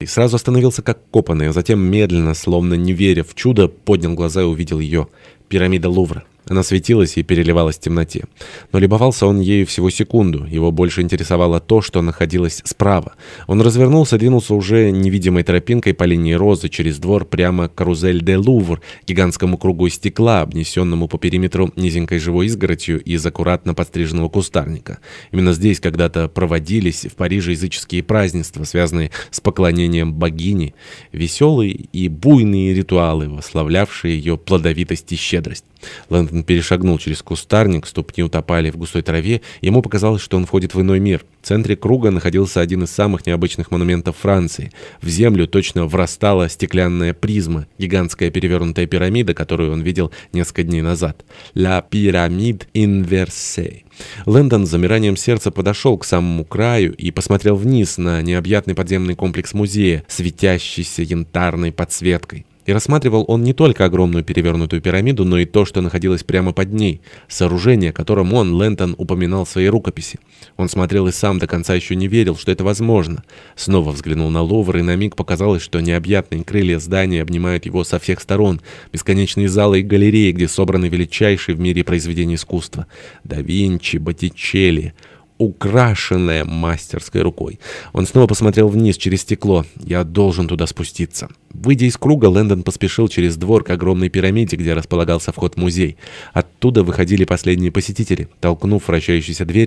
И сразу остановился как копанный, а затем медленно, словно не веря в чудо, поднял глаза и увидел ее. Пирамида Лувра. Она светилась и переливалась в темноте. Но любовался он ею всего секунду. Его больше интересовало то, что находилось справа. Он развернулся, двинулся уже невидимой тропинкой по линии розы через двор прямо к карузель де Лувр, гигантскому кругу стекла, обнесенному по периметру низенькой живой изгородью из аккуратно подстриженного кустарника. Именно здесь когда-то проводились в Париже языческие празднества, связанные с поклонением богини, веселые и буйные ритуалы, восславлявшие ее плодовитость и щедрость. Лэндон перешагнул через кустарник, ступни утопали в густой траве, ему показалось, что он входит в иной мир. В центре круга находился один из самых необычных монументов Франции. В землю точно врастала стеклянная призма, гигантская перевернутая пирамида, которую он видел несколько дней назад. «La pyramide inversée». Лэндон с замиранием сердца подошел к самому краю и посмотрел вниз на необъятный подземный комплекс музея, светящийся янтарной подсветкой. И рассматривал он не только огромную перевернутую пирамиду, но и то, что находилось прямо под ней, сооружение, о котором он, Лэнтон, упоминал в своей рукописи. Он смотрел и сам до конца еще не верил, что это возможно. Снова взглянул на Лувр, и на миг показалось, что необъятные крылья здания обнимают его со всех сторон, бесконечные залы и галереи, где собраны величайшие в мире произведения искусства. Да Винчи, Боттичелли украшенная мастерской рукой. Он снова посмотрел вниз через стекло. «Я должен туда спуститься». Выйдя из круга, Лэндон поспешил через двор к огромной пирамиде, где располагался вход в музей. Оттуда выходили последние посетители. Толкнув вращающуюся дверь,